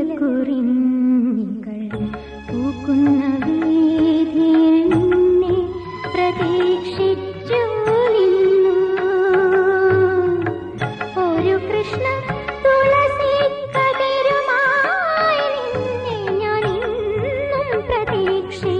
നീലക്കുറിഞ്ഞികൾ പൂക്കുന്ന വീതിയിൽ നിന്നെ പ്രതീക്ഷിച്ചു നിന്നു. ഒരു കൃഷ്ണ തുളസി കതിരുമായി നിന്നെ ഞാൻ ഇന്നും പ്രതീക്ഷിച്ചു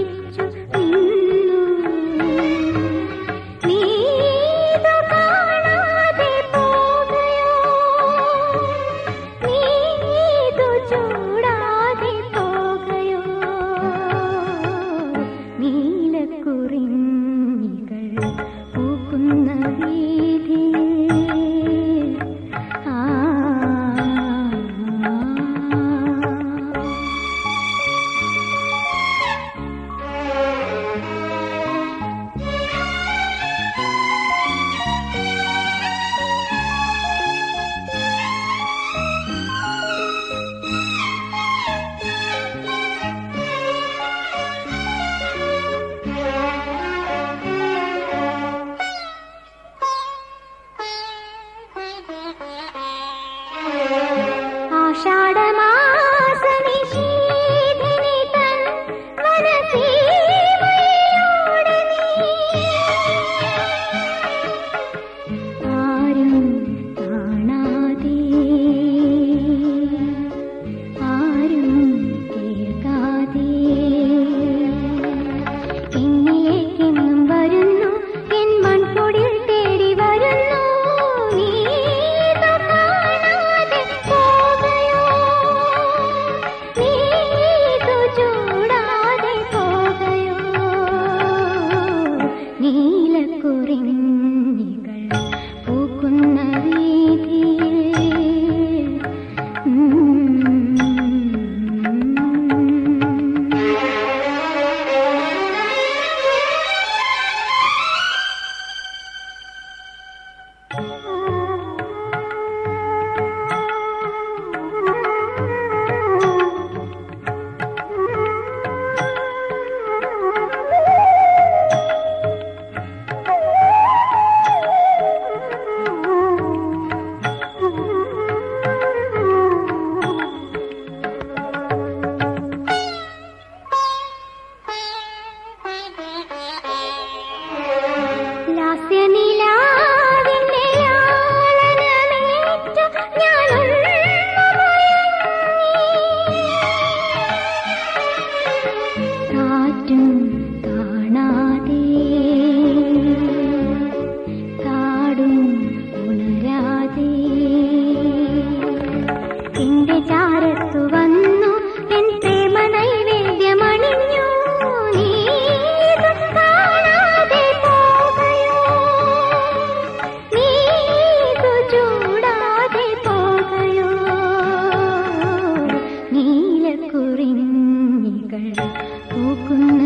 ആഷാഢമാ ध्यान കുളിരിഞ്ഞികൾ പൂക്കുന്ന